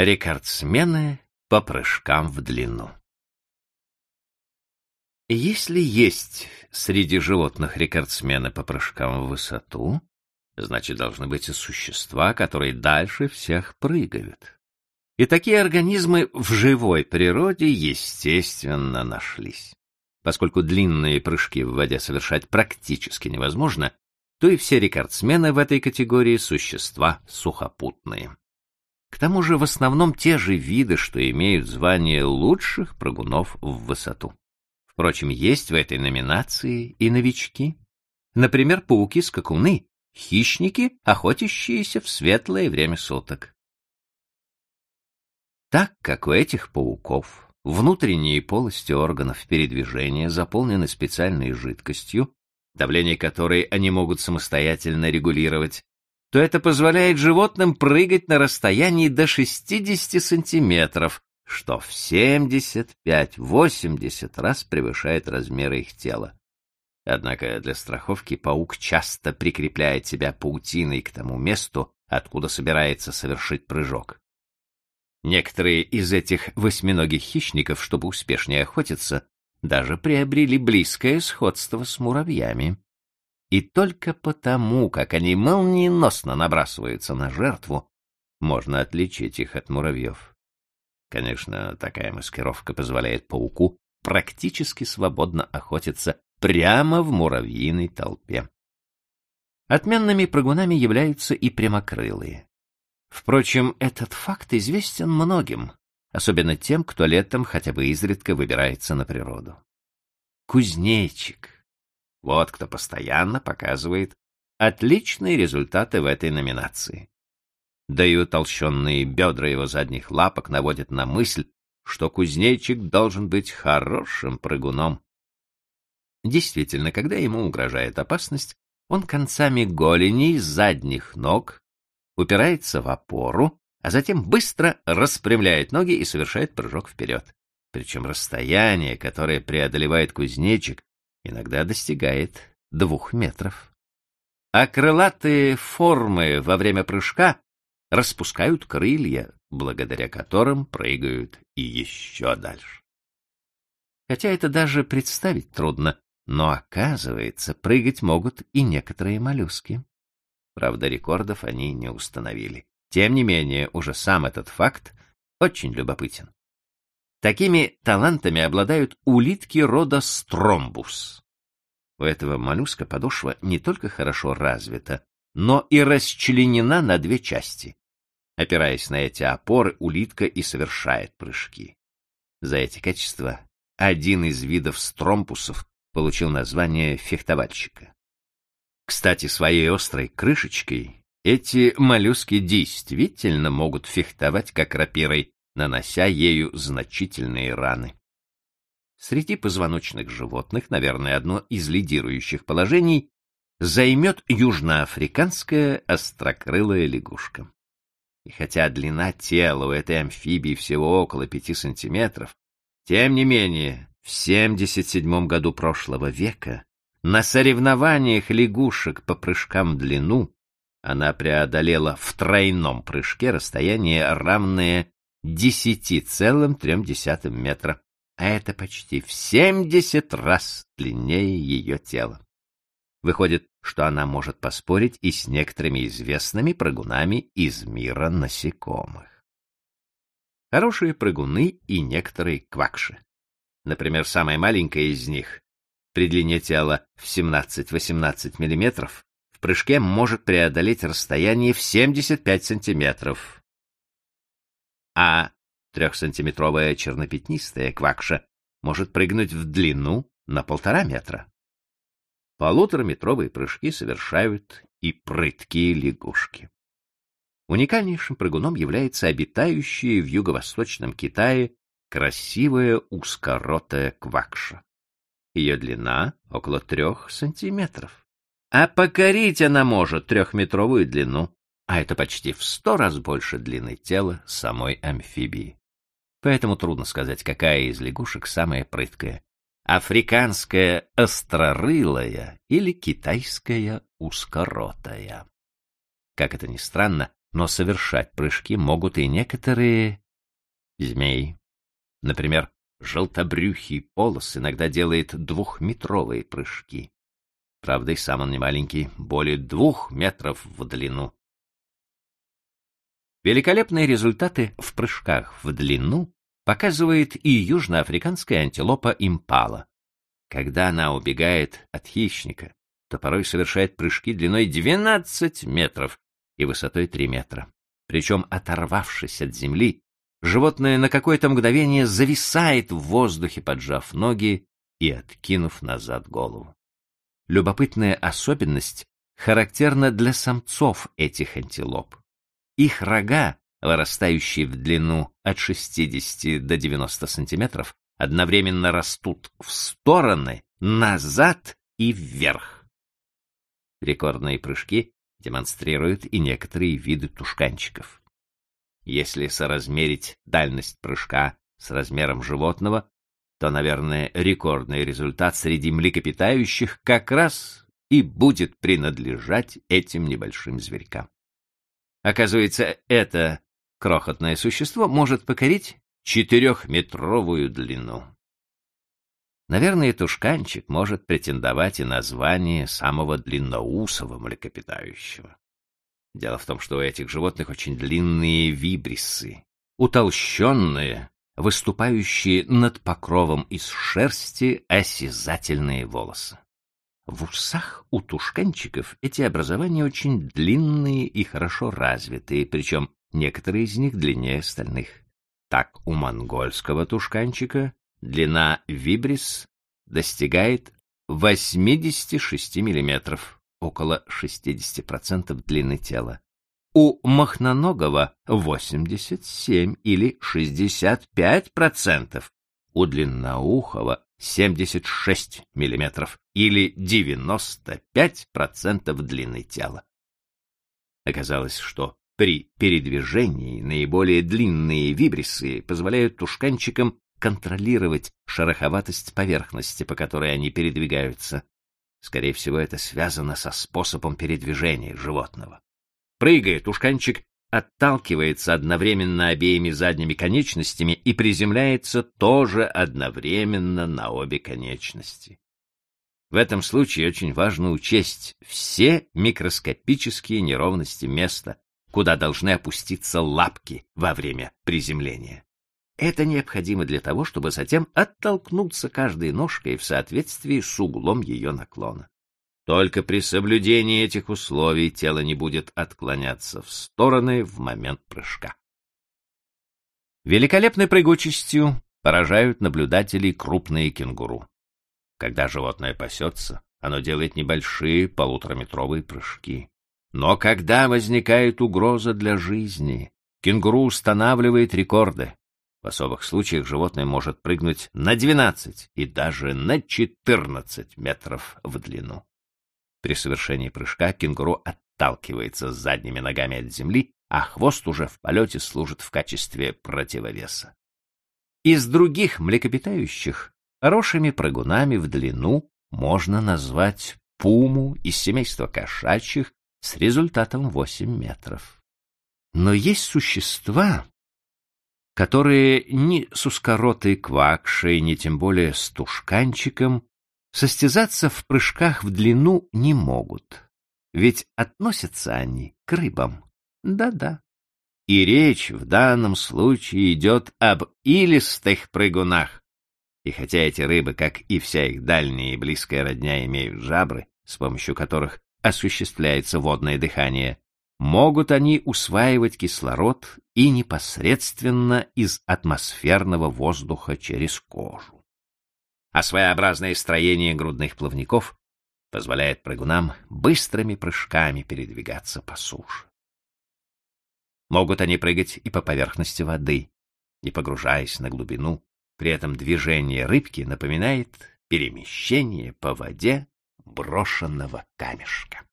Рекордсмены по прыжкам в длину. Если есть среди животных рекордсмены по прыжкам в высоту, значит, должны быть и существа, которые дальше всех прыгают. И такие организмы в живой природе, естественно, нашлись. Поскольку длинные прыжки в воде совершать практически невозможно, то и все рекордсмены в этой категории существа сухопутные. К тому же в основном те же виды, что имеют звание лучших прыгунов в высоту. Впрочем, есть в этой номинации и новички. Например, пауки-скакуны, хищники, охотящиеся в светлое время суток. Так как у этих пауков внутренние полости органов передвижения заполнены специальной жидкостью, давление которой они могут самостоятельно регулировать, то это позволяет животным прыгать на расстоянии до 60 сантиметров, что в 75-80 раз превышает размеры их тела. Однако для страховки паук часто прикрепляет себя паутиной к тому месту, откуда собирается совершить прыжок. Некоторые из этих восьминогих хищников, чтобы успешнее охотиться, даже приобрели близкое сходство с муравьями. И только потому, как они молниеносно набрасываются на жертву, можно отличить их от муравьев. Конечно, такая маскировка позволяет пауку практически свободно охотиться прямо в муравьиной толпе. Отменными прыгунами являются и прямокрылые. Впрочем, этот факт известен многим, особенно тем, кто летом хотя бы изредка выбирается на природу. Кузнечик, вот кто постоянно показывает отличные результаты в этой номинации. Да и утолщенные бедра его задних лапок наводят на мысль, что кузнечик должен быть хорошим прыгуном. Действительно, когда ему угрожает опасность, он концами голеней задних ног упирается в опору, а затем быстро распрямляет ноги и совершает прыжок вперед. Причем расстояние, которое преодолевает кузнечик, иногда достигает двух метров. А крылатые формы во время прыжка распускают крылья, благодаря которым прыгают и еще дальше. Хотя это даже представить трудно, но оказывается, прыгать могут и некоторые моллюски. Правда, рекордов они не установили. Тем не менее, уже сам этот факт очень любопытен. Такими талантами обладают улитки рода стромбус. У этого моллюска подошва не только хорошо развита, но и расчленена на две части. Опираясь на эти опоры, улитка и совершает прыжки. За эти качества один из видов стромпусов получил название фехтовальщика. Кстати, своей острой крышечкой эти моллюски действительно могут фехтовать как рапирой, нанося ею значительные раны. Среди позвоночных животных, наверное, одно из лидирующих положений займет южноафриканская острокрылая лягушка. И хотя длина тела у этой амфибии всего около пяти сантиметров, тем не менее, в 77 году прошлого века на соревнованиях лягушек по прыжкам в длину она преодолела в тройном прыжке расстояние, равное 10,3 метра, а это почти в 70 раз длиннее ее тела. Выходит, что она может поспорить и с некоторыми известными прыгунами из мира насекомых. Хорошие прыгуны и некоторые квакши. Например, самая маленькая из них, при длине тела в 17-18 мм, в прыжке может преодолеть расстояние в 75 сантиметров. А трехсантиметровая чернопятнистая квакша может прыгнуть в длину на полтора метра. Полутораметровые прыжки совершают и прыткие лягушки. Уникальнейшим прыгуном является обитающая в юго-восточном Китае красивая узкоротая квакша. Ее длина около трех сантиметров. А покорить она может трехметровую длину, а это почти в сто раз больше длины тела самой амфибии. Поэтому трудно сказать, какая из лягушек самая прыткая — африканская острорылая или китайская узкоротая. Как это ни странно, но совершать прыжки могут и некоторые змеи. Например, желтобрюхий полос иногда делает двухметровые прыжки. Правда, и сам он не маленький, более двух метров в длину. Великолепные результаты в прыжках в длину показывает и южноафриканская антилопа импала. Когда она убегает от хищника, то порой совершает прыжки длиной 12 метров и высотой 3 метра. Причем, оторвавшись от земли, животное на какое-то мгновение зависает в воздухе, поджав ноги и откинув назад голову. Любопытная особенность характерна для самцов этих антилоп. Их рога, вырастающие в длину от 60 до 90 сантиметров, одновременно растут в стороны, назад и вверх. Рекордные прыжки демонстрируют и некоторые виды тушканчиков. Если соразмерить дальность прыжка с размером животного, то, наверное, рекордный результат среди млекопитающих как раз и будет принадлежать этим небольшим зверькам. Оказывается, это крохотное существо может покорить четырехметровую длину. Наверное, тушканчик может претендовать и на звание самого длинноусого млекопитающего. Дело в том, что у этих животных очень длинные вибрисы, утолщенные, выступающие над покровом из шерсти осязательные волосы. В усах у тушканчиков эти образования очень длинные и хорошо развитые, причем некоторые из них длиннее остальных. Так у монгольского тушканчика длина вибрис достигает 86 мм, около 60% длины тела. У махноногого 87 или 65%, у длинноухого 76 мм или 95% длины тела. Оказалось, что при передвижении наиболее длинные вибрисы позволяют тушканчикам контролировать шероховатость поверхности, по которой они передвигаются. Скорее всего, это связано со способом передвижения животного. Прыгая, тушканчик отталкивается одновременно обеими задними конечностями и приземляется тоже одновременно на обе конечности. В этом случае очень важно учесть все микроскопические неровности места, куда должны опуститься лапки во время приземления. Это необходимо для того, чтобы затем оттолкнуться каждой ножкой в соответствии с углом ее наклона. Только при соблюдении этих условий тело не будет отклоняться в стороны в момент прыжка. Великолепной прыгучестью поражают наблюдателей крупные кенгуру. Когда животное пасется, оно делает небольшие полутораметровые прыжки. Но когда возникает угроза для жизни, кенгуру устанавливает рекорды. В особых случаях животное может прыгнуть на 12 и даже на 14 метров в длину. При совершении прыжка кенгуру отталкивается задними ногами от земли, а хвост уже в полете служит в качестве противовеса. Из других млекопитающих хорошими прыгунами в длину можно назвать пуму из семейства кошачьих с результатом 8 метров. Но есть существа, которые ни с узкоротой квакшей, ни тем более с тушканчиком состязаться в прыжках в длину не могут, ведь относятся они к рыбам. Да-да. И речь в данном случае идет об илистых прыгунах. И хотя эти рыбы, как и вся их дальняя и близкая родня, имеют жабры, с помощью которых осуществляется водное дыхание, могут они усваивать кислород и непосредственно из атмосферного воздуха через кожу а своеобразное строение грудных плавников позволяет прыгунам быстрыми прыжками передвигаться по суше. Могут они прыгать и по поверхности воды, не погружаясь на глубину, при этом движение рыбки напоминает перемещение по воде брошенного камешка.